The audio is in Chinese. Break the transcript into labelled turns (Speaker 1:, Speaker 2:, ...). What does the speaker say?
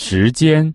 Speaker 1: 时间。